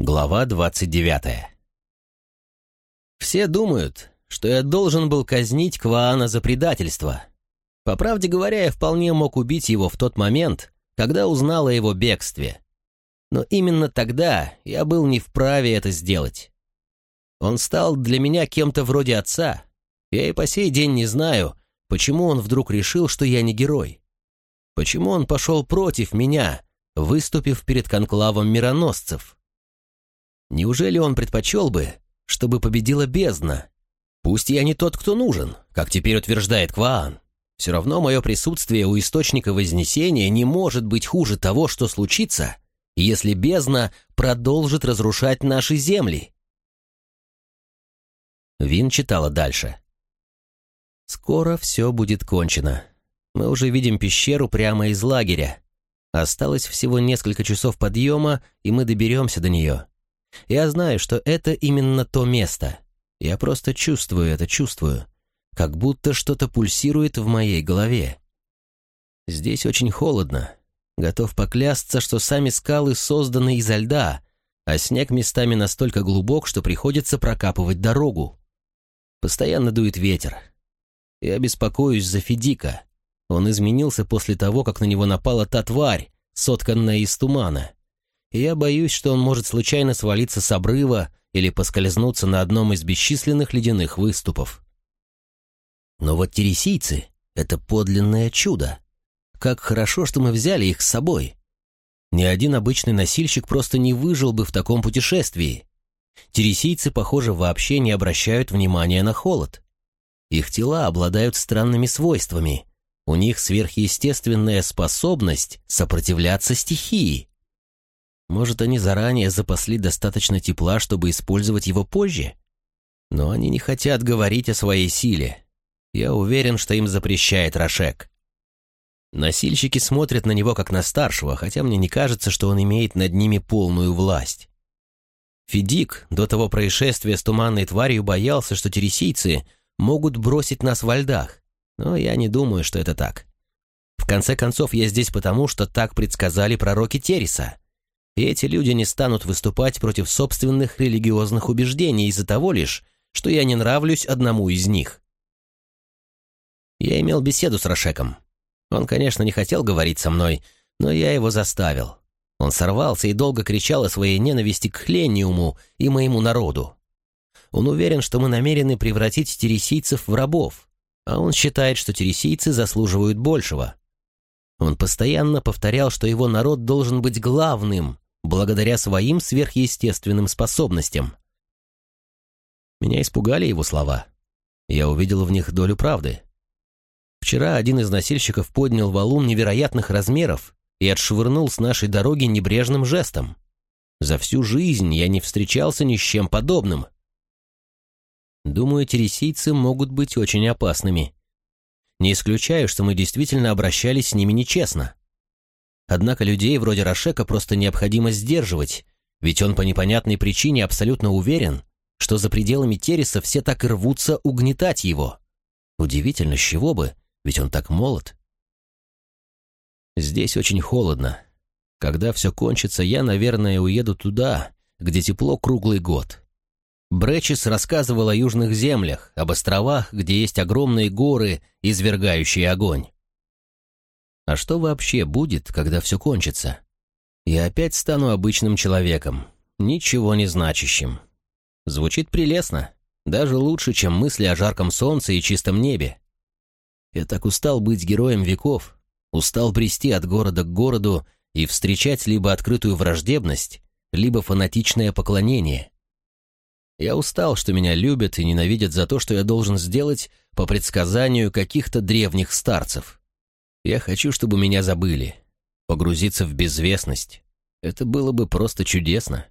Глава 29 Все думают, что я должен был казнить Кваана за предательство. По правде говоря, я вполне мог убить его в тот момент, когда узнал о его бегстве. Но именно тогда я был не вправе это сделать. Он стал для меня кем-то вроде отца. Я и по сей день не знаю, почему он вдруг решил, что я не герой. Почему он пошел против меня, выступив перед конклавом мироносцев? Неужели он предпочел бы, чтобы победила бездна? Пусть я не тот, кто нужен, как теперь утверждает Кваан. Все равно мое присутствие у источника Вознесения не может быть хуже того, что случится, если бездна продолжит разрушать наши земли. Вин читала дальше. «Скоро все будет кончено. Мы уже видим пещеру прямо из лагеря. Осталось всего несколько часов подъема, и мы доберемся до нее. Я знаю, что это именно то место. Я просто чувствую это, чувствую. Как будто что-то пульсирует в моей голове. Здесь очень холодно. Готов поклясться, что сами скалы созданы изо льда, а снег местами настолько глубок, что приходится прокапывать дорогу. Постоянно дует ветер. Я беспокоюсь за Федика. Он изменился после того, как на него напала та тварь, сотканная из тумана. И я боюсь, что он может случайно свалиться с обрыва или поскользнуться на одном из бесчисленных ледяных выступов. Но вот тересийцы — это подлинное чудо. Как хорошо, что мы взяли их с собой. Ни один обычный носильщик просто не выжил бы в таком путешествии. Тересийцы, похоже, вообще не обращают внимания на холод. Их тела обладают странными свойствами. У них сверхъестественная способность сопротивляться стихии. Может, они заранее запасли достаточно тепла, чтобы использовать его позже? Но они не хотят говорить о своей силе. Я уверен, что им запрещает Рошек. Носильщики смотрят на него как на старшего, хотя мне не кажется, что он имеет над ними полную власть. Федик до того происшествия с туманной тварью боялся, что тересийцы могут бросить нас во льдах, но я не думаю, что это так. В конце концов, я здесь потому, что так предсказали пророки Тереса. И эти люди не станут выступать против собственных религиозных убеждений из-за того лишь, что я не нравлюсь одному из них. Я имел беседу с Рошеком. Он, конечно, не хотел говорить со мной, но я его заставил. Он сорвался и долго кричал о своей ненависти к Хлениуму и моему народу. Он уверен, что мы намерены превратить тересийцев в рабов, а он считает, что тересийцы заслуживают большего. Он постоянно повторял, что его народ должен быть главным, благодаря своим сверхъестественным способностям. Меня испугали его слова. Я увидел в них долю правды. Вчера один из носильщиков поднял валун невероятных размеров и отшвырнул с нашей дороги небрежным жестом. За всю жизнь я не встречался ни с чем подобным. Думаю, тересийцы могут быть очень опасными. Не исключаю, что мы действительно обращались с ними нечестно. Однако людей вроде Рошека просто необходимо сдерживать, ведь он по непонятной причине абсолютно уверен, что за пределами Тереса все так и рвутся угнетать его. Удивительно, с чего бы, ведь он так молод. Здесь очень холодно. Когда все кончится, я, наверное, уеду туда, где тепло круглый год. Бречис рассказывал о южных землях, об островах, где есть огромные горы, извергающие огонь. А что вообще будет, когда все кончится? Я опять стану обычным человеком, ничего не значащим. Звучит прелестно, даже лучше, чем мысли о жарком солнце и чистом небе. Я так устал быть героем веков, устал брести от города к городу и встречать либо открытую враждебность, либо фанатичное поклонение. Я устал, что меня любят и ненавидят за то, что я должен сделать по предсказанию каких-то древних старцев. Я хочу, чтобы меня забыли, погрузиться в безвестность. Это было бы просто чудесно.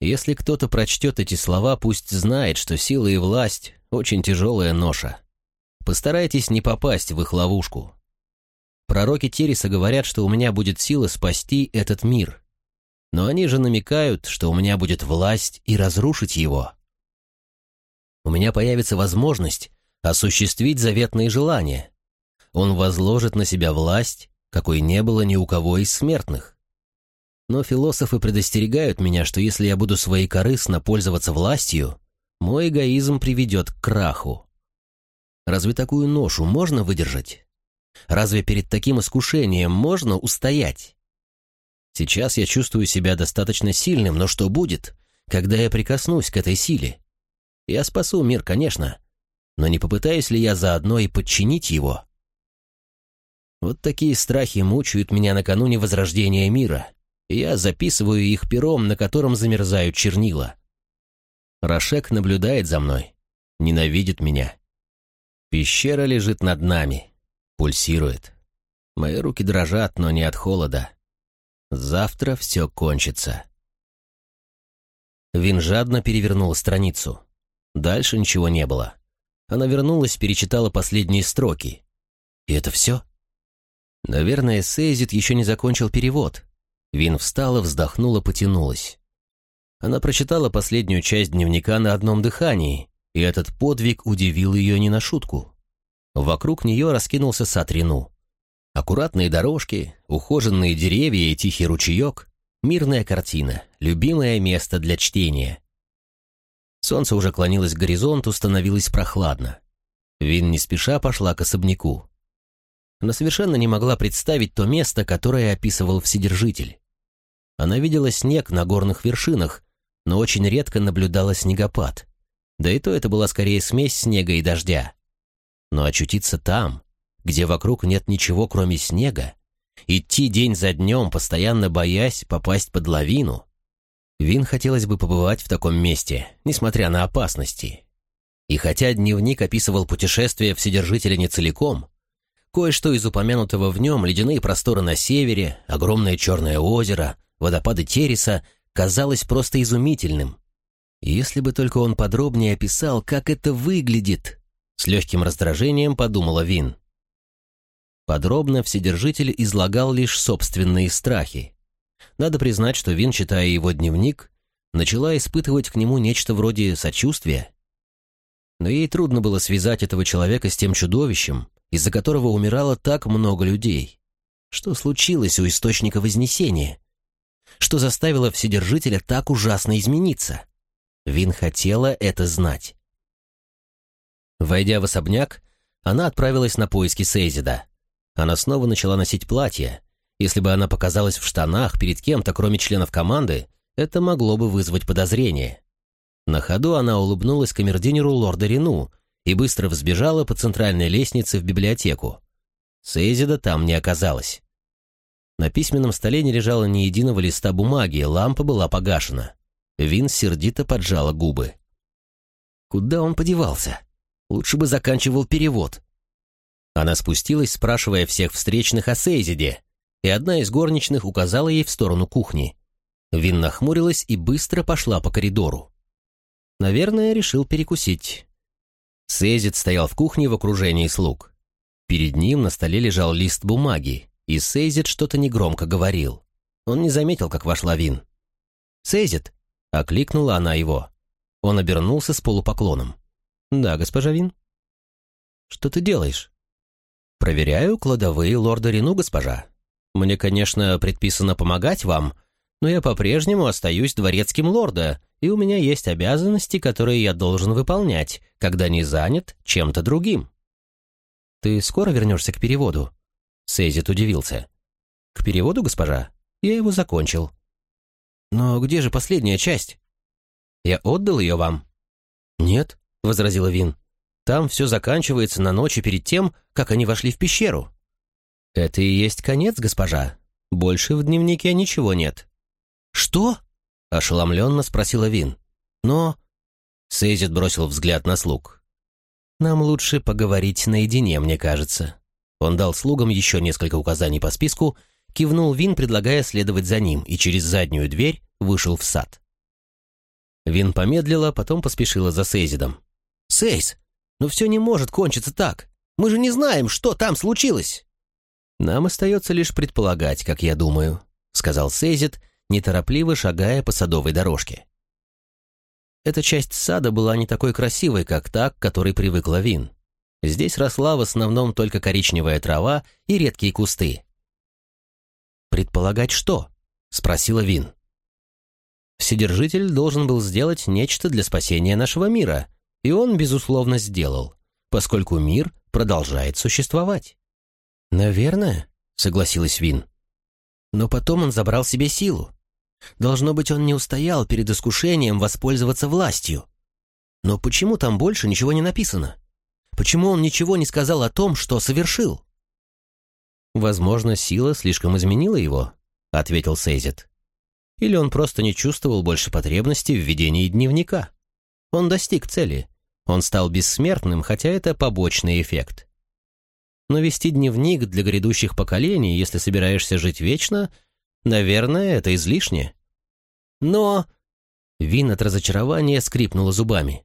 Если кто-то прочтет эти слова, пусть знает, что сила и власть — очень тяжелая ноша. Постарайтесь не попасть в их ловушку. Пророки Тереса говорят, что у меня будет сила спасти этот мир — но они же намекают, что у меня будет власть и разрушить его. У меня появится возможность осуществить заветные желания. Он возложит на себя власть, какой не было ни у кого из смертных. Но философы предостерегают меня, что если я буду своекорыстно пользоваться властью, мой эгоизм приведет к краху. Разве такую ношу можно выдержать? Разве перед таким искушением можно устоять? Сейчас я чувствую себя достаточно сильным, но что будет, когда я прикоснусь к этой силе? Я спасу мир, конечно, но не попытаюсь ли я заодно и подчинить его? Вот такие страхи мучают меня накануне возрождения мира, я записываю их пером, на котором замерзают чернила. Рашек наблюдает за мной, ненавидит меня. Пещера лежит над нами, пульсирует. Мои руки дрожат, но не от холода. Завтра все кончится. Вин жадно перевернула страницу. Дальше ничего не было. Она вернулась, перечитала последние строки. И это все? Наверное, Сейзит еще не закончил перевод. Вин встала, вздохнула, потянулась. Она прочитала последнюю часть дневника на одном дыхании, и этот подвиг удивил ее не на шутку. Вокруг нее раскинулся сад Рину. Аккуратные дорожки, ухоженные деревья и тихий ручеек, мирная картина, любимое место для чтения. Солнце уже клонилось к горизонту, становилось прохладно. Вин не спеша пошла к особняку. Она совершенно не могла представить то место, которое описывал Вседержитель. Она видела снег на горных вершинах, но очень редко наблюдала снегопад. Да и то это была скорее смесь снега и дождя. Но очутиться там, где вокруг нет ничего, кроме снега, идти день за днем, постоянно боясь попасть под лавину, Вин хотелось бы побывать в таком месте, несмотря на опасности. И хотя дневник описывал путешествие Вседержителя не целиком, кое-что из упомянутого в нем ледяные просторы на севере, огромное черное озеро, водопады Тереса казалось просто изумительным. Если бы только он подробнее описал, как это выглядит, с легким раздражением подумала Вин. Подробно Вседержитель излагал лишь собственные страхи. Надо признать, что Вин, читая его дневник, начала испытывать к нему нечто вроде сочувствия. Но ей трудно было связать этого человека с тем чудовищем, из-за которого умирало так много людей. Что случилось у Источника Вознесения? Что заставило Вседержителя так ужасно измениться? Вин хотела это знать. Войдя в особняк, она отправилась на поиски Сейзида. Она снова начала носить платье. Если бы она показалась в штанах перед кем-то, кроме членов команды, это могло бы вызвать подозрение. На ходу она улыбнулась камердинеру лорда Рину и быстро взбежала по центральной лестнице в библиотеку. Сейзида там не оказалось. На письменном столе не лежало ни единого листа бумаги, лампа была погашена. Вин сердито поджала губы. Куда он подевался? Лучше бы заканчивал перевод. Она спустилась, спрашивая всех встречных о Сейзиде, и одна из горничных указала ей в сторону кухни. Вин нахмурилась и быстро пошла по коридору. Наверное, решил перекусить. Сейзид стоял в кухне в окружении слуг. Перед ним на столе лежал лист бумаги, и Сейзид что-то негромко говорил. Он не заметил, как вошла Вин. «Сейзид!» — окликнула она его. Он обернулся с полупоклоном. «Да, госпожа Вин». «Что ты делаешь?» «Проверяю кладовые лорда Рину, госпожа. Мне, конечно, предписано помогать вам, но я по-прежнему остаюсь дворецким лорда, и у меня есть обязанности, которые я должен выполнять, когда не занят чем-то другим». «Ты скоро вернешься к переводу?» Сейзит удивился. «К переводу, госпожа? Я его закончил». «Но где же последняя часть?» «Я отдал ее вам». «Нет», — возразила Вин. «Там все заканчивается на ночи перед тем, как они вошли в пещеру». «Это и есть конец, госпожа. Больше в дневнике ничего нет». «Что?» — ошеломленно спросила Вин. «Но...» — Сейзит бросил взгляд на слуг. «Нам лучше поговорить наедине, мне кажется». Он дал слугам еще несколько указаний по списку, кивнул Вин, предлагая следовать за ним, и через заднюю дверь вышел в сад. Вин помедлила, потом поспешила за Сейзидом. «Сейз, но все не может кончиться так. Мы же не знаем, что там случилось!» «Нам остается лишь предполагать, как я думаю», — сказал Сейзид, неторопливо шагая по садовой дорожке. Эта часть сада была не такой красивой, как та, к которой привыкла Вин. Здесь росла в основном только коричневая трава и редкие кусты. «Предполагать что?» — спросила Вин. Вседержитель должен был сделать нечто для спасения нашего мира, и он, безусловно, сделал, поскольку мир продолжает существовать. «Наверное», — согласилась Вин. «Но потом он забрал себе силу. Должно быть, он не устоял перед искушением воспользоваться властью. Но почему там больше ничего не написано? Почему он ничего не сказал о том, что совершил?» «Возможно, сила слишком изменила его», — ответил Сейзет. «Или он просто не чувствовал больше потребности в ведении дневника. Он достиг цели. Он стал бессмертным, хотя это побочный эффект. Но вести дневник для грядущих поколений, если собираешься жить вечно, наверное, это излишне. Но... Вин от разочарования скрипнула зубами.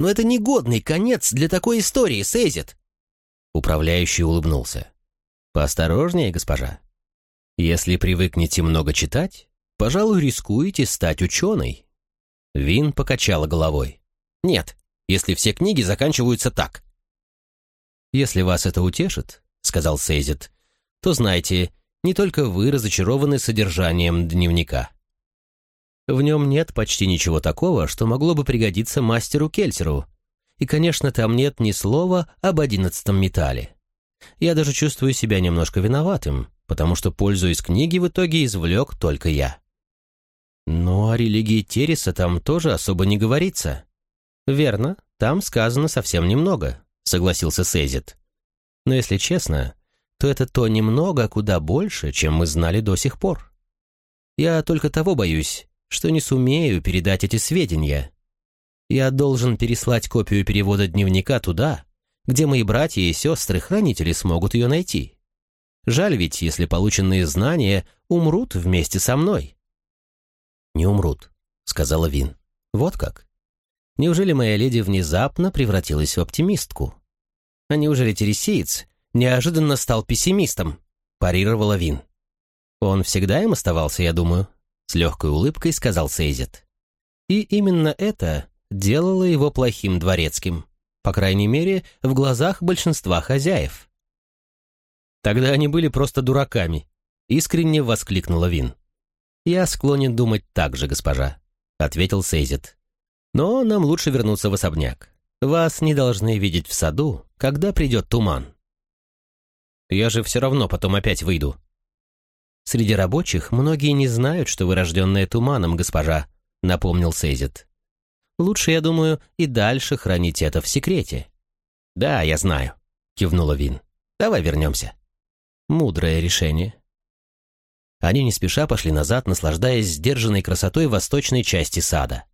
«Но это негодный конец для такой истории, Сейзет!» Управляющий улыбнулся. «Поосторожнее, госпожа. Если привыкнете много читать, пожалуй, рискуете стать ученой». Вин покачала головой. «Нет, если все книги заканчиваются так». «Если вас это утешит», — сказал Сейзет, «то знайте, не только вы разочарованы содержанием дневника. В нем нет почти ничего такого, что могло бы пригодиться мастеру Кельсеру. И, конечно, там нет ни слова об одиннадцатом металле. Я даже чувствую себя немножко виноватым, потому что пользу из книги в итоге извлек только я. Но о религии Тереса там тоже особо не говорится. Верно, там сказано совсем немного, согласился Сейзит. Но если честно, то это то немного куда больше, чем мы знали до сих пор. Я только того боюсь, что не сумею передать эти сведения. Я должен переслать копию перевода дневника туда, где мои братья и сестры-хранители смогут ее найти. Жаль ведь, если полученные знания умрут вместе со мной». «Не умрут», — сказала Вин. «Вот как? Неужели моя леди внезапно превратилась в оптимистку? А неужели тересиец неожиданно стал пессимистом?» — парировала Вин. «Он всегда им оставался, я думаю», — с легкой улыбкой сказал Сейзет. «И именно это делало его плохим дворецким по крайней мере, в глазах большинства хозяев. Тогда они были просто дураками, искренне воскликнула Вин. Я склонен думать так же, госпожа, ответил Сейзет. Но нам лучше вернуться в особняк. Вас не должны видеть в саду, когда придет туман. Я же все равно потом опять выйду. Среди рабочих многие не знают, что вы рожденная туманом, госпожа, напомнил Сейзет. Лучше, я думаю, и дальше хранить это в секрете». «Да, я знаю», — кивнула Вин. «Давай вернемся». Мудрое решение. Они не спеша пошли назад, наслаждаясь сдержанной красотой восточной части сада.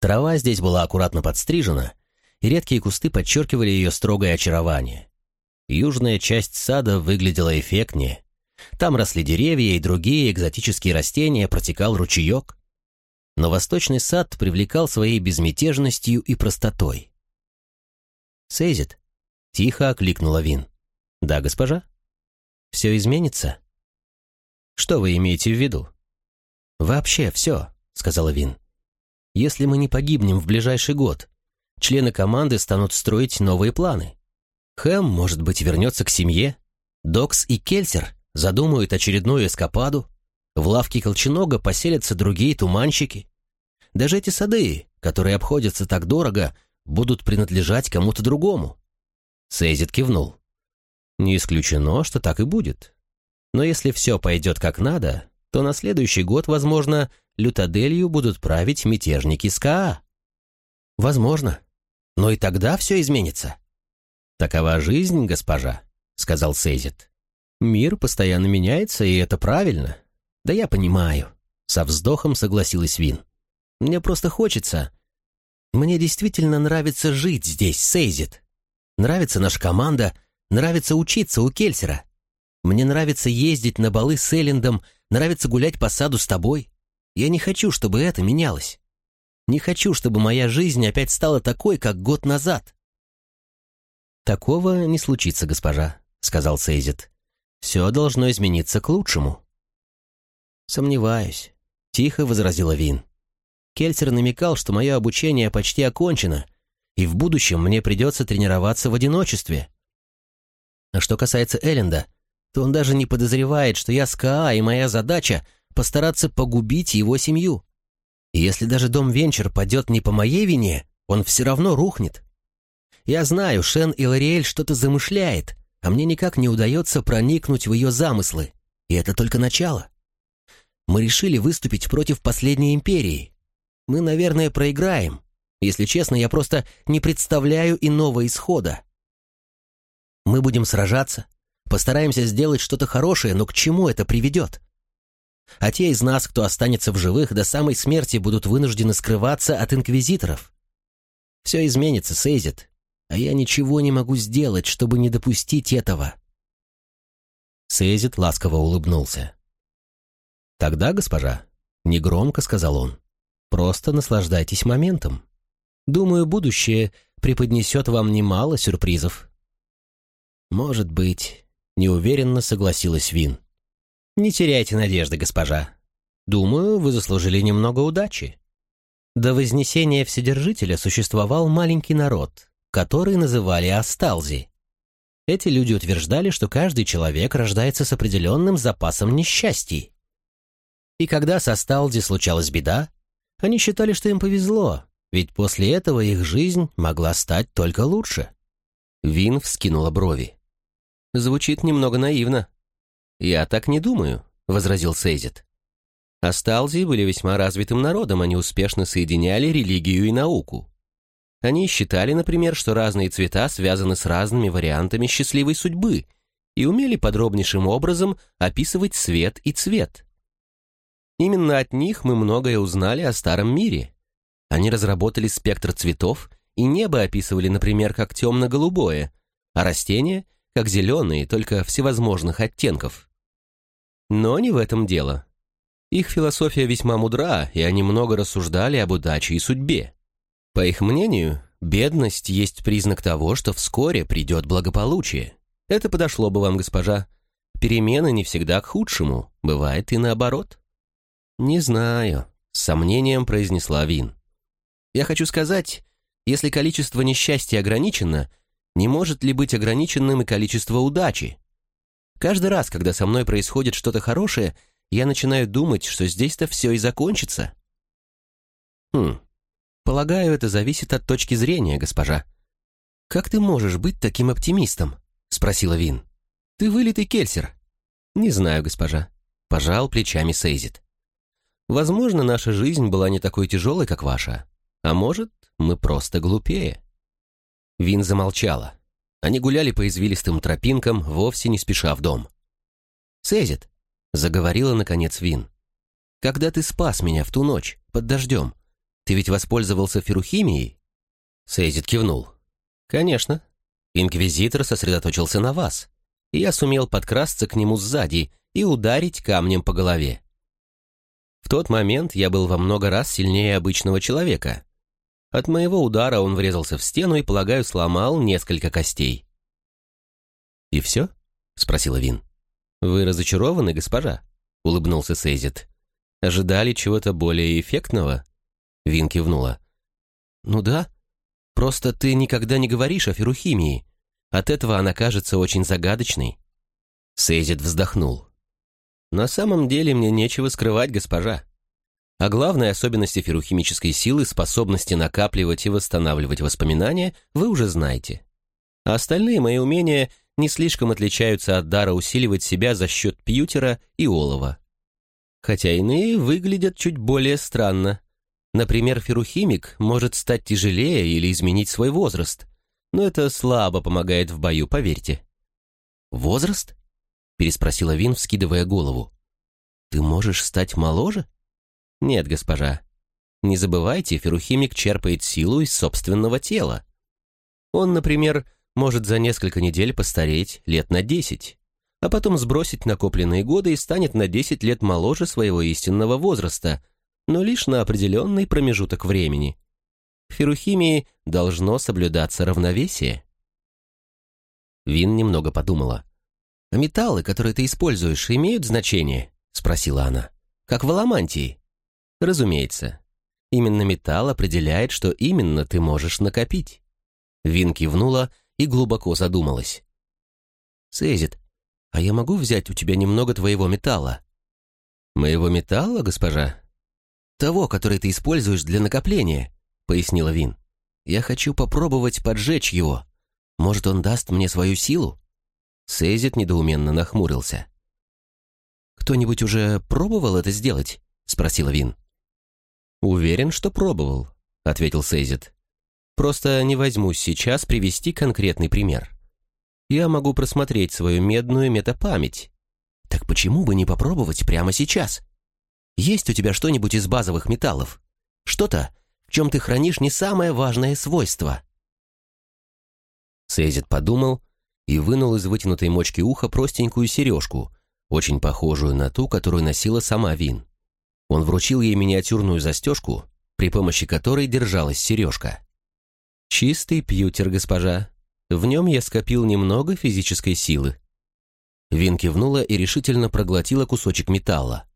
Трава здесь была аккуратно подстрижена, и редкие кусты подчеркивали ее строгое очарование. Южная часть сада выглядела эффектнее. Там росли деревья и другие экзотические растения, протекал ручеек но восточный сад привлекал своей безмятежностью и простотой. «Сейзит?» — тихо окликнула Вин. «Да, госпожа?» «Все изменится?» «Что вы имеете в виду?» «Вообще все», — сказала Вин. «Если мы не погибнем в ближайший год, члены команды станут строить новые планы. Хэм, может быть, вернется к семье, Докс и Кельсер задумают очередную эскападу, в лавке Колченога поселятся другие туманщики. Даже эти сады, которые обходятся так дорого, будут принадлежать кому-то другому. Сейзит кивнул. Не исключено, что так и будет. Но если все пойдет как надо, то на следующий год, возможно, Лютаделью будут править мятежники СКА. Возможно. Но и тогда все изменится. Такова жизнь, госпожа, сказал Сейзит. Мир постоянно меняется, и это правильно. «Да я понимаю», — со вздохом согласилась Вин. «Мне просто хочется. Мне действительно нравится жить здесь, Сейзит. Нравится наша команда, нравится учиться у Кельсера. Мне нравится ездить на балы с Эллендом, нравится гулять по саду с тобой. Я не хочу, чтобы это менялось. Не хочу, чтобы моя жизнь опять стала такой, как год назад». «Такого не случится, госпожа», — сказал Сейзит. «Все должно измениться к лучшему». «Сомневаюсь», — тихо возразила Вин. Кельсер намекал, что мое обучение почти окончено, и в будущем мне придется тренироваться в одиночестве. А что касается Элленда, то он даже не подозревает, что я СКА, и моя задача — постараться погубить его семью. И если даже дом Венчер падет не по моей вине, он все равно рухнет. Я знаю, Шен и Лориэль что-то замышляет, а мне никак не удается проникнуть в ее замыслы. И это только начало. Мы решили выступить против последней империи. Мы, наверное, проиграем. Если честно, я просто не представляю иного исхода. Мы будем сражаться, постараемся сделать что-то хорошее, но к чему это приведет? А те из нас, кто останется в живых, до самой смерти будут вынуждены скрываться от инквизиторов. Все изменится, Сейзит, а я ничего не могу сделать, чтобы не допустить этого. Сейзит ласково улыбнулся. «Тогда, госпожа», — негромко сказал он, — «просто наслаждайтесь моментом. Думаю, будущее преподнесет вам немало сюрпризов». «Может быть», — неуверенно согласилась Вин. «Не теряйте надежды, госпожа. Думаю, вы заслужили немного удачи». До Вознесения Вседержителя существовал маленький народ, который называли Асталзи. Эти люди утверждали, что каждый человек рождается с определенным запасом несчастий. И когда с Асталзи случалась беда, они считали, что им повезло, ведь после этого их жизнь могла стать только лучше. Вин вскинула брови. «Звучит немного наивно». «Я так не думаю», — возразил Сейзит. Асталзи были весьма развитым народом, они успешно соединяли религию и науку. Они считали, например, что разные цвета связаны с разными вариантами счастливой судьбы и умели подробнейшим образом описывать свет и цвет. Именно от них мы многое узнали о старом мире. Они разработали спектр цветов, и небо описывали, например, как темно-голубое, а растения — как зеленые, только всевозможных оттенков. Но не в этом дело. Их философия весьма мудра, и они много рассуждали об удаче и судьбе. По их мнению, бедность есть признак того, что вскоре придет благополучие. Это подошло бы вам, госпожа. Перемены не всегда к худшему, бывает и наоборот. «Не знаю», — с сомнением произнесла Вин. «Я хочу сказать, если количество несчастья ограничено, не может ли быть ограниченным и количество удачи? Каждый раз, когда со мной происходит что-то хорошее, я начинаю думать, что здесь-то все и закончится». «Хм, Полагаю, это зависит от точки зрения, госпожа. Как ты можешь быть таким оптимистом? Спросила Вин. Ты вылитый кельсер. Не знаю, госпожа. Пожал плечами Сейзит. Возможно, наша жизнь была не такой тяжелой, как ваша. А может, мы просто глупее. Вин замолчала. Они гуляли по извилистым тропинкам, вовсе не спеша в дом. «Сейзит», — заговорила, наконец, Вин, — «когда ты спас меня в ту ночь, под дождем, ты ведь воспользовался ферухимией?» Сейзит кивнул. «Конечно. Инквизитор сосредоточился на вас, и я сумел подкрасться к нему сзади и ударить камнем по голове. В тот момент я был во много раз сильнее обычного человека. От моего удара он врезался в стену и, полагаю, сломал несколько костей. «И все?» — спросила Вин. «Вы разочарованы, госпожа?» — улыбнулся Сейзит. «Ожидали чего-то более эффектного?» Вин кивнула. «Ну да. Просто ты никогда не говоришь о ферухимии. От этого она кажется очень загадочной». Сейзит вздохнул. «На самом деле мне нечего скрывать, госпожа. А главной особенности ферухимической силы, способности накапливать и восстанавливать воспоминания, вы уже знаете. А остальные мои умения не слишком отличаются от дара усиливать себя за счет пьютера и олова. Хотя иные выглядят чуть более странно. Например, ферухимик может стать тяжелее или изменить свой возраст, но это слабо помогает в бою, поверьте. «Возраст?» — переспросила Вин, вскидывая голову. «Ты можешь стать моложе?» «Нет, госпожа. Не забывайте, ферухимик черпает силу из собственного тела. Он, например, может за несколько недель постареть лет на десять, а потом сбросить накопленные годы и станет на десять лет моложе своего истинного возраста — но лишь на определенный промежуток времени. В ферухимии должно соблюдаться равновесие. Вин немного подумала. «А металлы, которые ты используешь, имеют значение?» — спросила она. «Как в аламантии?» «Разумеется. Именно металл определяет, что именно ты можешь накопить». Вин кивнула и глубоко задумалась. «Сейзит, а я могу взять у тебя немного твоего металла?» «Моего металла, госпожа?» «Того, который ты используешь для накопления», — пояснила Вин. «Я хочу попробовать поджечь его. Может, он даст мне свою силу?» Сейзит недоуменно нахмурился. «Кто-нибудь уже пробовал это сделать?» — спросила Вин. «Уверен, что пробовал», — ответил Сейзит. «Просто не возьмусь сейчас привести конкретный пример. Я могу просмотреть свою медную метапамять. Так почему бы не попробовать прямо сейчас? Есть у тебя что-нибудь из базовых металлов? Что-то, в чем ты хранишь не самое важное свойство?» Сейзит подумал и вынул из вытянутой мочки уха простенькую сережку, очень похожую на ту, которую носила сама Вин. Он вручил ей миниатюрную застежку, при помощи которой держалась сережка. «Чистый пьютер, госпожа. В нем я скопил немного физической силы». Вин кивнула и решительно проглотила кусочек металла.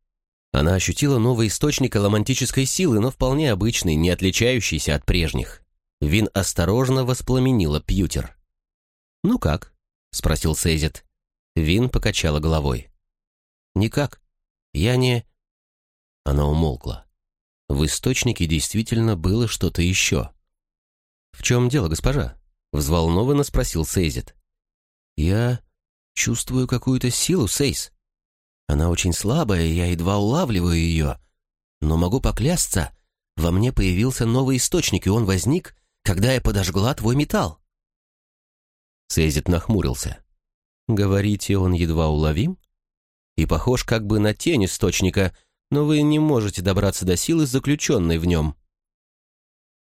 Она ощутила новый источник романтической силы, но вполне обычный, не отличающийся от прежних. Вин осторожно воспламенила пьютер. «Ну как?» — спросил Сейзит. Вин покачала головой. «Никак. Я не...» Она умолкла. В источнике действительно было что-то еще. «В чем дело, госпожа?» — взволнованно спросил Сейзит. «Я чувствую какую-то силу, Сейз. Она очень слабая, я едва улавливаю ее. Но могу поклясться, во мне появился новый источник, и он возник, когда я подожгла твой металл». Сейзит нахмурился. «Говорите, он едва уловим?» и похож как бы на тень источника, но вы не можете добраться до силы, заключенной в нем».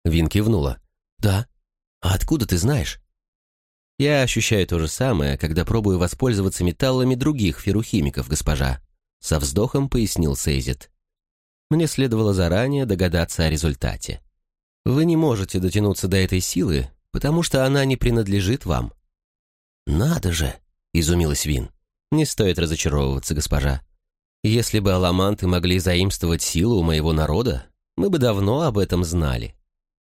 Вин кивнула. «Да. А откуда ты знаешь?» «Я ощущаю то же самое, когда пробую воспользоваться металлами других ферухимиков, госпожа», со вздохом пояснил Сейзит. «Мне следовало заранее догадаться о результате. Вы не можете дотянуться до этой силы, потому что она не принадлежит вам». «Надо же!» — изумилась Вин. Не стоит разочаровываться, госпожа. Если бы аламанты могли заимствовать силу у моего народа, мы бы давно об этом знали.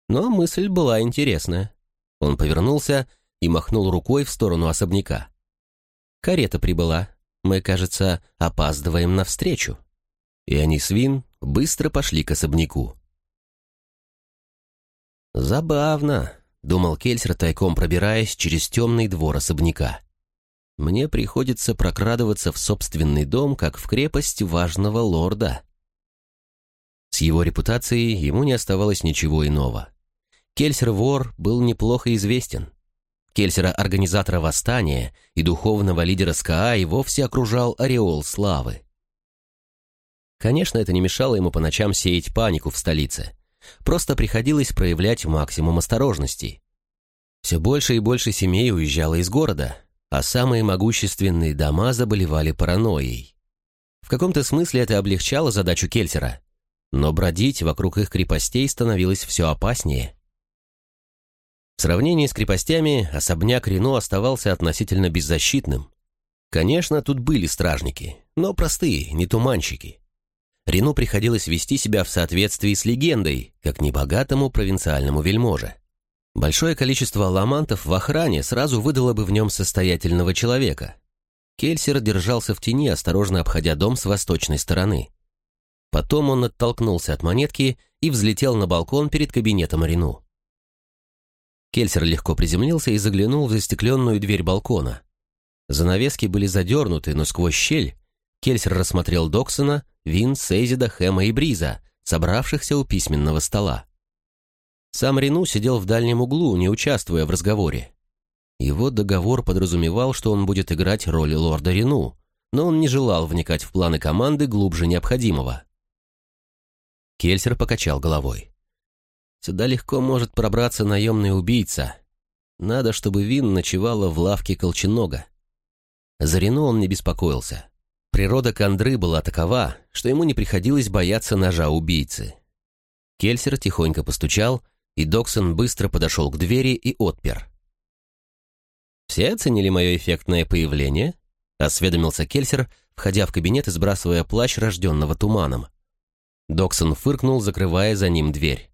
Но мысль была интересная. Он повернулся и махнул рукой в сторону особняка. Карета прибыла. Мы, кажется, опаздываем навстречу. И они с Вин быстро пошли к особняку. «Забавно», — думал Кельсер, тайком пробираясь через темный двор особняка мне приходится прокрадываться в собственный дом, как в крепость важного лорда. С его репутацией ему не оставалось ничего иного. Кельсер-вор был неплохо известен. Кельсера-организатора восстания и духовного лидера СКА и вовсе окружал ореол славы. Конечно, это не мешало ему по ночам сеять панику в столице. Просто приходилось проявлять максимум осторожности. Все больше и больше семей уезжало из города, а самые могущественные дома заболевали паранойей. В каком-то смысле это облегчало задачу Кельсера, но бродить вокруг их крепостей становилось все опаснее. В сравнении с крепостями особняк Рено оставался относительно беззащитным. Конечно, тут были стражники, но простые, не туманщики. Рену приходилось вести себя в соответствии с легендой, как небогатому провинциальному вельможе. Большое количество ламантов в охране сразу выдало бы в нем состоятельного человека. Кельсер держался в тени, осторожно обходя дом с восточной стороны. Потом он оттолкнулся от монетки и взлетел на балкон перед кабинетом Рину. Кельсер легко приземлился и заглянул в застекленную дверь балкона. Занавески были задернуты, но сквозь щель Кельсер рассмотрел Доксона, Вин, Сейзида, Хэма и Бриза, собравшихся у письменного стола. Сам Рену сидел в дальнем углу, не участвуя в разговоре. Его договор подразумевал, что он будет играть роль лорда Рену, но он не желал вникать в планы команды глубже необходимого. Кельсер покачал головой. «Сюда легко может пробраться наемный убийца. Надо, чтобы Вин ночевала в лавке Колченога». За Рену он не беспокоился. Природа Кандры была такова, что ему не приходилось бояться ножа убийцы. Кельсер тихонько постучал, и Доксон быстро подошел к двери и отпер. «Все оценили мое эффектное появление?» — осведомился Кельсер, входя в кабинет и сбрасывая плащ, рожденного туманом. Доксон фыркнул, закрывая за ним дверь.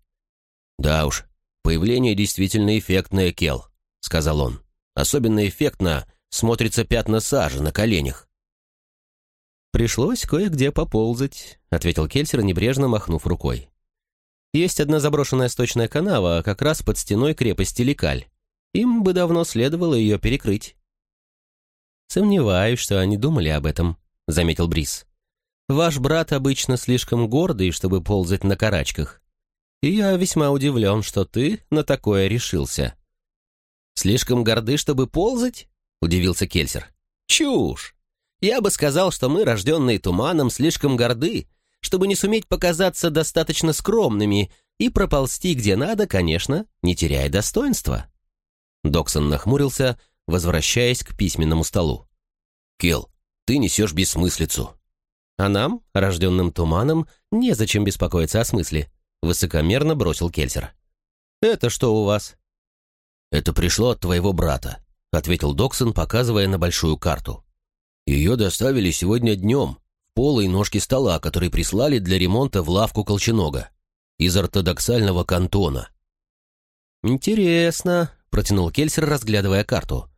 «Да уж, появление действительно эффектное, Кел», — сказал он. «Особенно эффектно, смотрится пятна сажи на коленях. «Пришлось кое-где поползать», — ответил Кельсер, небрежно махнув рукой. «Есть одна заброшенная сточная канава, как раз под стеной крепости Лекаль. Им бы давно следовало ее перекрыть». «Сомневаюсь, что они думали об этом», — заметил Брис. «Ваш брат обычно слишком гордый, чтобы ползать на карачках. И я весьма удивлен, что ты на такое решился». «Слишком горды, чтобы ползать?» — удивился Кельсер. «Чушь! Я бы сказал, что мы, рожденные туманом, слишком горды, чтобы не суметь показаться достаточно скромными и проползти где надо, конечно, не теряя достоинства. Доксон нахмурился, возвращаясь к письменному столу. «Кел, ты несешь бессмыслицу». «А нам, рожденным туманом, незачем беспокоиться о смысле», высокомерно бросил Кельсер. «Это что у вас?» «Это пришло от твоего брата», ответил Доксон, показывая на большую карту. Ее доставили сегодня днем, в полой ножки стола, который прислали для ремонта в лавку Колченога, из ортодоксального кантона. «Интересно», — протянул Кельсер, разглядывая карту.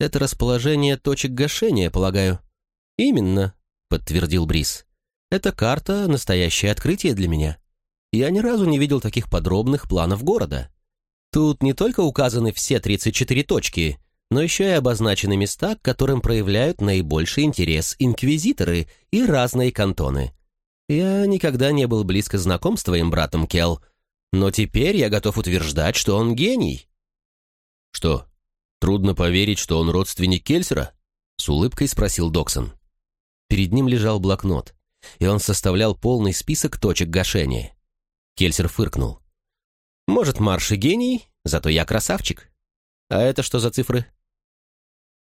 «Это расположение точек гашения, полагаю?» «Именно», — подтвердил Брис. «Это карта — настоящее открытие для меня. Я ни разу не видел таких подробных планов города. Тут не только указаны все 34 точки, но еще и обозначены места, к которым проявляют наибольший интерес инквизиторы и разные кантоны. Я никогда не был близко знаком с твоим братом, Келл, но теперь я готов утверждать, что он гений». «Что, трудно поверить, что он родственник Кельсера?» — с улыбкой спросил Доксон. Перед ним лежал блокнот, и он составлял полный список точек гашения. Кельсер фыркнул. «Может, Марш и гений, зато я красавчик. А это что за цифры?»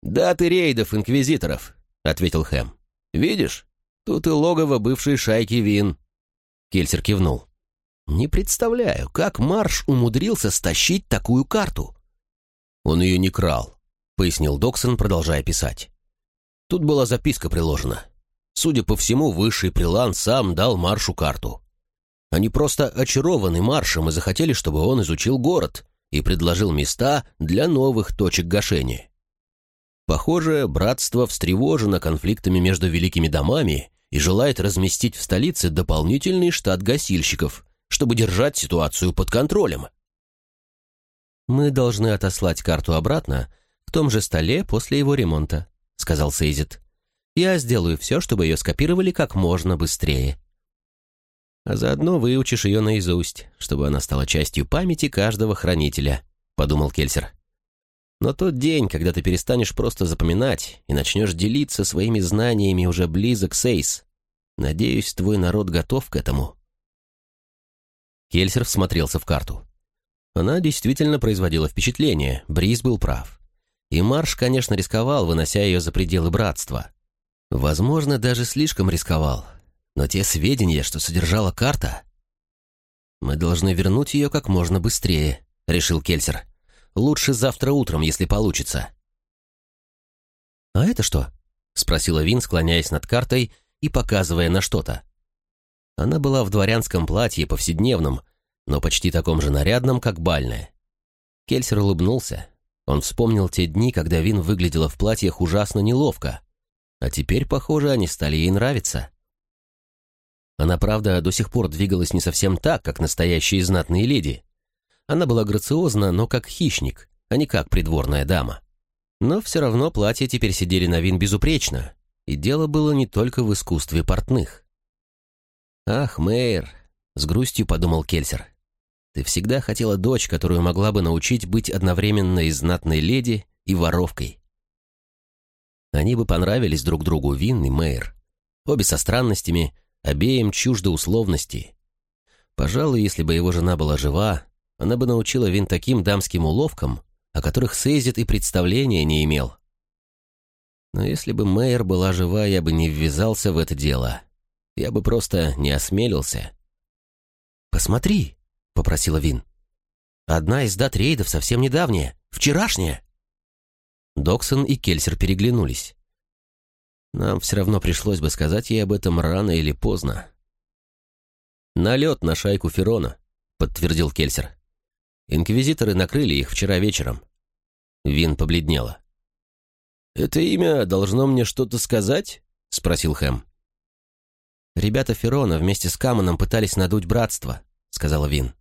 «Даты рейдов инквизиторов», — ответил Хэм. «Видишь, тут и логово бывшей шайки Вин». Кельсер кивнул. «Не представляю, как Марш умудрился стащить такую карту». «Он ее не крал», — пояснил Доксон, продолжая писать. «Тут была записка приложена. Судя по всему, высший прилан сам дал Маршу карту. Они просто очарованы Маршем и захотели, чтобы он изучил город и предложил места для новых точек гашения. Похоже, братство встревожено конфликтами между великими домами и желает разместить в столице дополнительный штат гасильщиков, чтобы держать ситуацию под контролем. «Мы должны отослать карту обратно в том же столе после его ремонта», — сказал Сейзит. «Я сделаю все, чтобы ее скопировали как можно быстрее». «А заодно выучишь ее наизусть, чтобы она стала частью памяти каждого хранителя», — подумал Кельсер. Но тот день, когда ты перестанешь просто запоминать и начнешь делиться своими знаниями, уже близок, Сейс. Надеюсь, твой народ готов к этому». Кельсер всмотрелся в карту. Она действительно производила впечатление, Бриз был прав. И Марш, конечно, рисковал, вынося ее за пределы братства. Возможно, даже слишком рисковал. Но те сведения, что содержала карта... «Мы должны вернуть ее как можно быстрее», — решил Кельсер. Лучше завтра утром, если получится». «А это что?» — спросила Вин, склоняясь над картой и показывая на что-то. Она была в дворянском платье повседневном, но почти таком же нарядном, как бальное. Кельсер улыбнулся. Он вспомнил те дни, когда Вин выглядела в платьях ужасно неловко. А теперь, похоже, они стали ей нравиться. Она, правда, до сих пор двигалась не совсем так, как настоящие знатные леди. Она была грациозна, но как хищник, а не как придворная дама. Но все равно платья теперь сидели на вин безупречно, и дело было не только в искусстве портных. «Ах, Мэйр», — с грустью подумал Кельсер, — «ты всегда хотела дочь, которую могла бы научить быть одновременно и знатной леди, и воровкой». Они бы понравились друг другу, Вин и Мэйр. Обе со странностями, обеим чуждо условности. Пожалуй, если бы его жена была жива, она бы научила Вин таким дамским уловкам, о которых Сейзит и представления не имел. Но если бы Мэйр была жива, я бы не ввязался в это дело. Я бы просто не осмелился. «Посмотри», — попросила Вин. «Одна из дат рейдов совсем недавняя, вчерашняя». Доксон и Кельсер переглянулись. Нам все равно пришлось бы сказать ей об этом рано или поздно. «Налет на шайку Ферона», — подтвердил Кельсер. Инквизиторы накрыли их вчера вечером. Вин побледнела. «Это имя должно мне что-то сказать?» — спросил Хэм. «Ребята Ферона вместе с Камоном пытались надуть братство», — сказала Вин.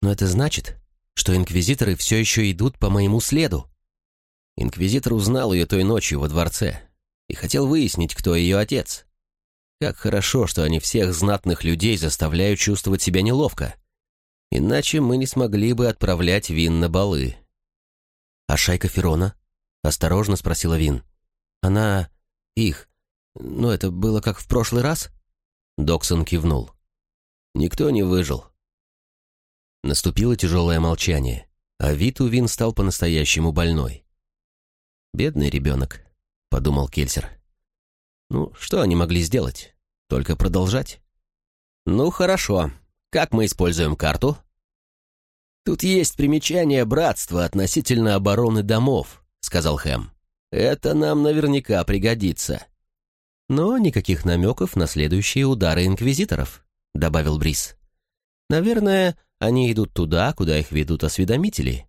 «Но это значит, что инквизиторы все еще идут по моему следу». Инквизитор узнал ее той ночью во дворце и хотел выяснить, кто ее отец. Как хорошо, что они всех знатных людей заставляют чувствовать себя неловко. Иначе мы не смогли бы отправлять Вин на балы. «А шайка Ферона?» — осторожно спросила Вин. «Она... их... Ну, это было как в прошлый раз?» Доксон кивнул. Никто не выжил. Наступило тяжелое молчание, а вид у Вин стал по-настоящему больной. «Бедный ребенок», — подумал Кельсер. «Ну, что они могли сделать? Только продолжать?» «Ну, хорошо. Как мы используем карту?» «Тут есть примечание братства относительно обороны домов», — сказал Хэм. «Это нам наверняка пригодится». «Но никаких намеков на следующие удары инквизиторов», — добавил Брис. «Наверное, они идут туда, куда их ведут осведомители».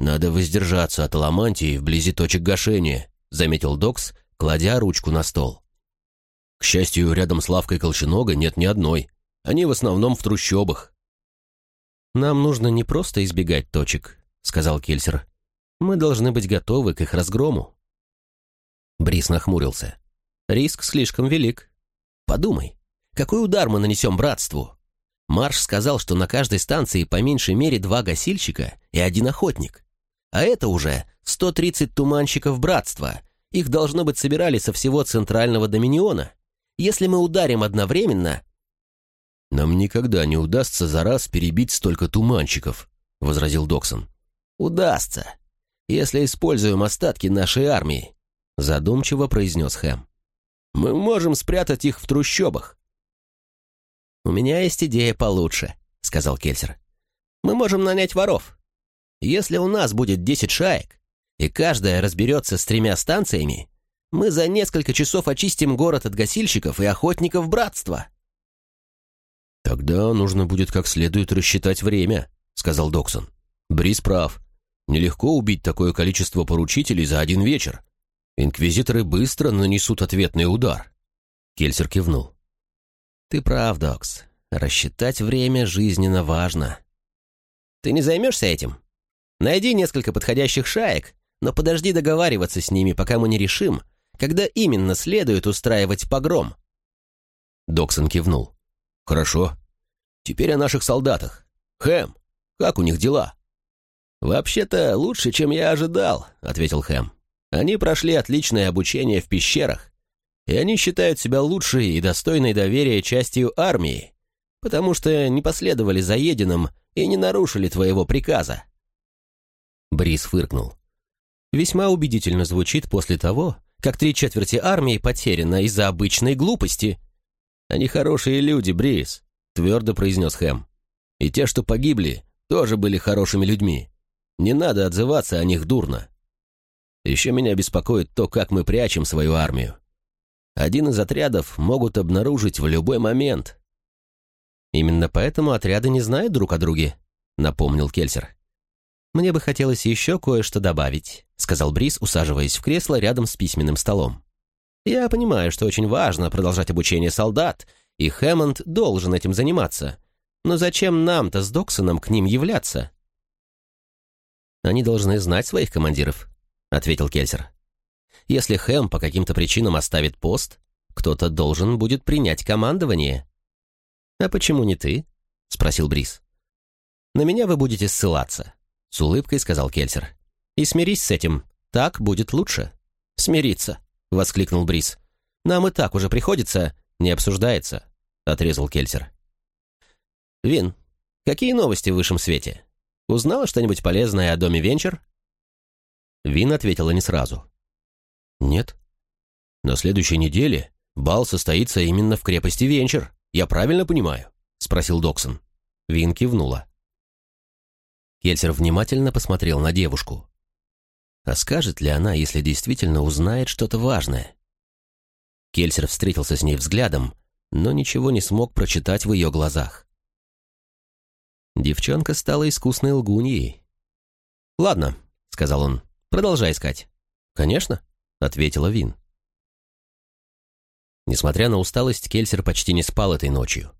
«Надо воздержаться от аламантии вблизи точек гашения», — заметил Докс, кладя ручку на стол. «К счастью, рядом с лавкой Колченога нет ни одной. Они в основном в трущобах». «Нам нужно не просто избегать точек», — сказал Кельсер. «Мы должны быть готовы к их разгрому». Брис нахмурился. «Риск слишком велик. Подумай, какой удар мы нанесем братству?» Марш сказал, что на каждой станции по меньшей мере два гасильщика и один охотник. А это уже 130 туманщиков братства. Их, должно быть, собирали со всего центрального доминиона. Если мы ударим одновременно, «Нам никогда не удастся за раз перебить столько туманчиков», — возразил Доксон. «Удастся, если используем остатки нашей армии», — задумчиво произнес Хэм. «Мы можем спрятать их в трущобах». «У меня есть идея получше», — сказал Кельсер. «Мы можем нанять воров. Если у нас будет десять шаек, и каждая разберется с тремя станциями, мы за несколько часов очистим город от гасильщиков и охотников братства». «Тогда нужно будет как следует рассчитать время», — сказал Доксон. «Брис прав. Нелегко убить такое количество поручителей за один вечер. Инквизиторы быстро нанесут ответный удар». Кельсер кивнул. «Ты прав, Докс. Рассчитать время жизненно важно. Ты не займешься этим? Найди несколько подходящих шаек, но подожди договариваться с ними, пока мы не решим, когда именно следует устраивать погром». Доксон кивнул. «Хорошо. Теперь о наших солдатах. Хэм, как у них дела?» «Вообще-то лучше, чем я ожидал», — ответил Хэм. «Они прошли отличное обучение в пещерах, и они считают себя лучшей и достойной доверия частью армии, потому что не последовали за Единым и не нарушили твоего приказа». Брис фыркнул. «Весьма убедительно звучит после того, как три четверти армии потеряно из-за обычной глупости», «Они хорошие люди, Брис», — твердо произнес Хэм. «И те, что погибли, тоже были хорошими людьми. Не надо отзываться о них дурно. Еще меня беспокоит то, как мы прячем свою армию. Один из отрядов могут обнаружить в любой момент». «Именно поэтому отряды не знают друг о друге», — напомнил Кельсер. «Мне бы хотелось еще кое-что добавить», — сказал Брис, усаживаясь в кресло рядом с письменным столом. Я понимаю, что очень важно продолжать обучение солдат, и Хэммонд должен этим заниматься. Но зачем нам-то с Доксоном к ним являться? Они должны знать своих командиров, ответил Кельсер. Если Хэм по каким-то причинам оставит пост, кто-то должен будет принять командование. А почему не ты? спросил Брис. На меня вы будете ссылаться, с улыбкой сказал Кельсер. И смирись с этим, так будет лучше. Смириться. — воскликнул Брис. «Нам и так уже приходится, не обсуждается», — отрезал Кельсер. «Вин, какие новости в высшем свете? Узнала что-нибудь полезное о доме Венчер?» Вин ответила не сразу. «Нет. На следующей неделе бал состоится именно в крепости Венчер. Я правильно понимаю?» — спросил Доксон. Вин кивнула. Кельсер внимательно посмотрел на девушку. А скажет ли она, если действительно узнает что-то важное? Кельсер встретился с ней взглядом, но ничего не смог прочитать в ее глазах. Девчонка стала искусной лгуньей. «Ладно», — сказал он, — «продолжай искать». «Конечно», — ответила Вин. Несмотря на усталость, Кельсер почти не спал этой ночью.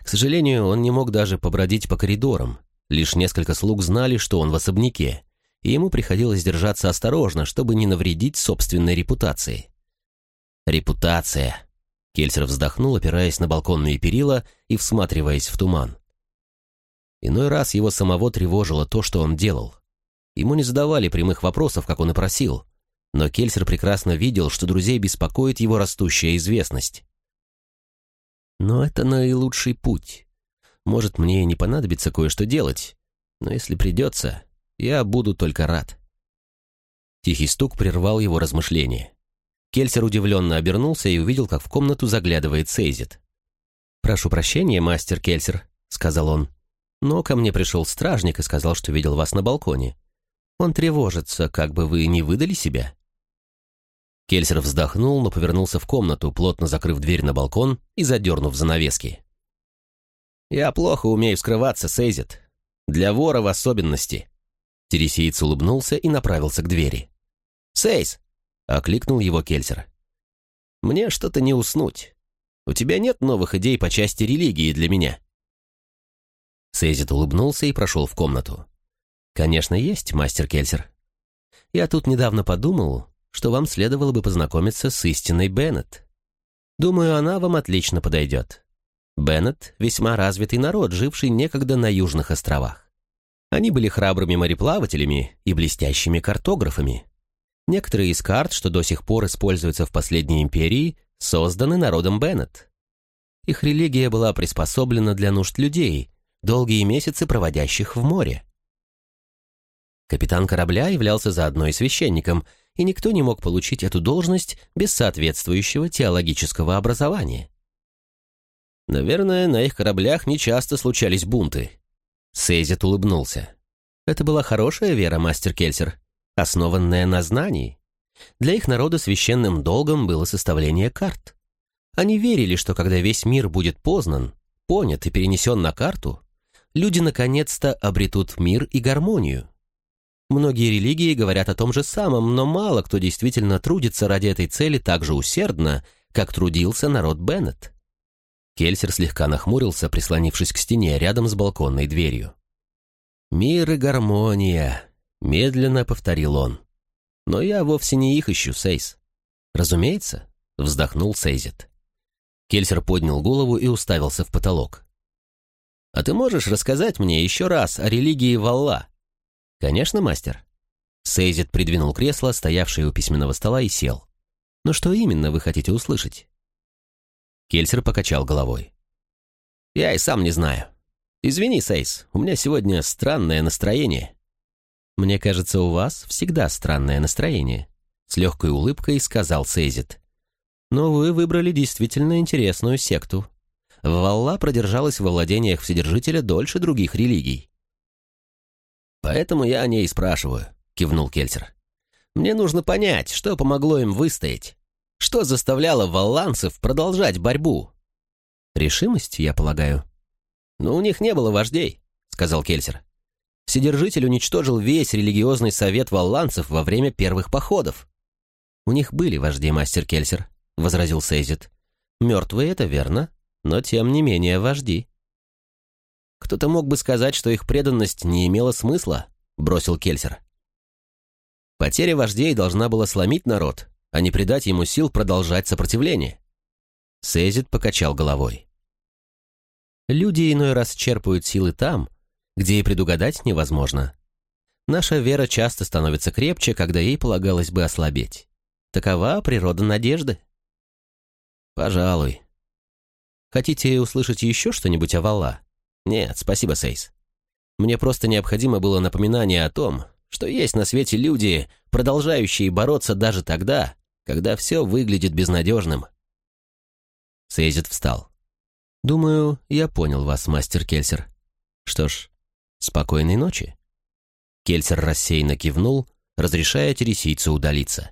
К сожалению, он не мог даже побродить по коридорам. Лишь несколько слуг знали, что он в особняке, и ему приходилось держаться осторожно, чтобы не навредить собственной репутации. «Репутация!» Кельсер вздохнул, опираясь на балконные перила и всматриваясь в туман. Иной раз его самого тревожило то, что он делал. Ему не задавали прямых вопросов, как он и просил, но Кельсер прекрасно видел, что друзей беспокоит его растущая известность. Но это наилучший путь. Может, мне и не понадобится кое-что делать, но если придется, я буду только рад. Тихий стук прервал его размышления. Кельсер удивленно обернулся и увидел, как в комнату заглядывает Сейзит. «Прошу прощения, мастер Кельсер», — сказал он. «Но ко мне пришел стражник и сказал, что видел вас на балконе. Он тревожится, как бы вы не выдали себя». Кельсер вздохнул, но повернулся в комнату, плотно закрыв дверь на балкон и задернув занавески. «Я плохо умею скрываться, Сейзит. Для вора в особенности». Тересиец улыбнулся и направился к двери. «Сейз!» — окликнул его Кельсер. «Мне что-то не уснуть. У тебя нет новых идей по части религии для меня?» Сейзит улыбнулся и прошел в комнату. «Конечно, есть, мастер Кельсер. Я тут недавно подумал, что вам следовало бы познакомиться с истинной Беннет. Думаю, она вам отлично подойдет. Беннет — весьма развитый народ, живший некогда на Южных островах. Они были храбрыми мореплавателями и блестящими картографами. Некоторые из карт, что до сих пор используются в последней империи, созданы народом Беннет. Их религия была приспособлена для нужд людей, долгие месяцы проводящих в море. Капитан корабля являлся заодно и священником — и никто не мог получить эту должность без соответствующего теологического образования. Наверное, на их кораблях нечасто случались бунты. Сейзит улыбнулся. Это была хорошая вера, мастер Кельсер, основанная на знании. Для их народа священным долгом было составление карт. Они верили, что когда весь мир будет познан, понят и перенесен на карту, люди наконец-то обретут мир и гармонию. Многие религии говорят о том же самом, но мало кто действительно трудится ради этой цели так же усердно, как трудился народ Беннет. Кельсер слегка нахмурился, прислонившись к стене рядом с балконной дверью. «Мир и гармония», — медленно повторил он. «Но я вовсе не их ищу, Сейс». «Разумеется», — вздохнул Сейзит. Кельсер поднял голову и уставился в потолок. «А ты можешь рассказать мне еще раз о религии Валла?» «Конечно, мастер». Сейзит придвинул кресло, стоявшее у письменного стола, и сел. «Но что именно вы хотите услышать?» Кельсер покачал головой. «Я и сам не знаю. Извини, Сейз, у меня сегодня странное настроение». «Мне кажется, у вас всегда странное настроение», — с легкой улыбкой сказал Сейзит. «Но вы выбрали действительно интересную секту. Валла продержалась во владениях Вседержителя дольше других религий. «Поэтому я о ней спрашиваю», — кивнул Кельсер. «Мне нужно понять, что помогло им выстоять. Что заставляло валланцев продолжать борьбу?» «Решимость, я полагаю». «Но у них не было вождей», — сказал Кельсер. Вседержитель уничтожил весь религиозный совет валланцев во время первых походов. «У них были вожди, мастер Кельсер», — возразил Сейзит. «Мертвые — это верно, но тем не менее вожди». Кто-то мог бы сказать, что их преданность не имела смысла, бросил Кельсер. Потеря вождей должна была сломить народ, а не придать ему сил продолжать сопротивление. Сейзит покачал головой. Люди иной раз черпают силы там, где и предугадать невозможно. Наша вера часто становится крепче, когда ей полагалось бы ослабеть. Такова природа надежды. Пожалуй. Хотите услышать еще что-нибудь о Валла? «Нет, спасибо, Сейс. Мне просто необходимо было напоминание о том, что есть на свете люди, продолжающие бороться даже тогда, когда все выглядит безнадежным». Сейзит встал. «Думаю, я понял вас, мастер Кельсер. Что ж, спокойной ночи». Кельсер рассеянно кивнул, разрешая тересийцу удалиться.